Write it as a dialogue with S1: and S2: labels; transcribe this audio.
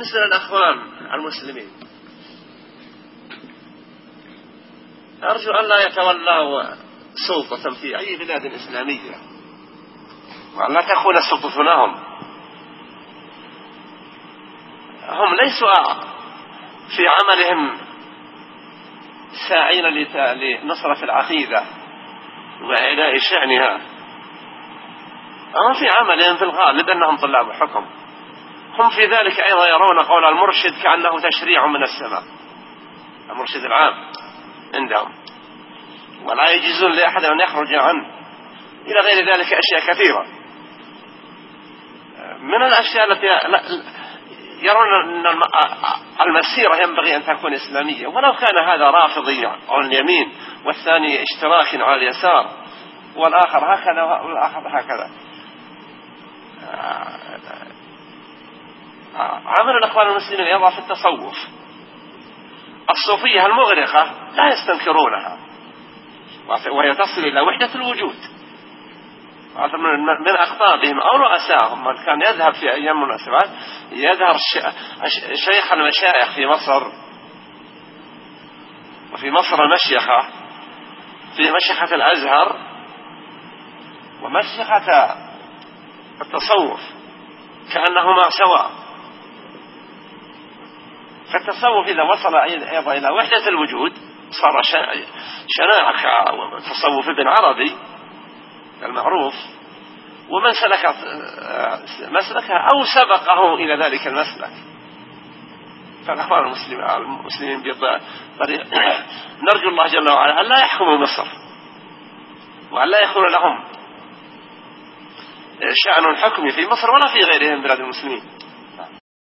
S1: بالنسبة للأخوان المسلمين. أرجو أن لا يتولوا سلطة في أي بلاد إسلامية. وأن لا تكون السلطة لهم هم ليسوا في عملهم ساعين لنصرة العقيدة وإعلاء شأنها. هم في عملهم في الغالب أنهم طلاب حكم. هم في ذلك أيضا يرون قول المرشد كأنه تشريع من السماء. المرشد العام عندهم. ولا يجوزون لأحد أن يخرج عنه إلى غير ذلك أشياء كثيرة. من الأشياء التي يرون أن المسيرة ينبغي أن تكون إسلامية. ولو كان هذا رافضي على اليمين والثاني اشتراك على اليسار والآخر هكذا والآخر هكذا. عمل الأخوان المسلمين يضع في التصوف. الصوفية المغرقة لا يستنكرونها. وهي تصل إلى وحدة الوجود. من أخطابهم أو رؤسائهم من كان يذهب في أيام المناسبات يظهر شيخ المشايخ في مصر. وفي مصر المشيخة. في مشيخة الأزهر. ومشيخة التصوف. كأنهما سواء. فالتصوف إذا وصل أيضا إلى وحدة الوجود صار شناعة كتصوف ابن عربي المعروف ومن سلك مسلكه أو سبقه إلى ذلك المسلك. فالأخوان المسلمين بطريق نرجو الله جل وعلا أن لا يحكموا مصر وأن لا يكون لهم شأن الحكم في مصر ولا في غيرها من بلاد المسلمين.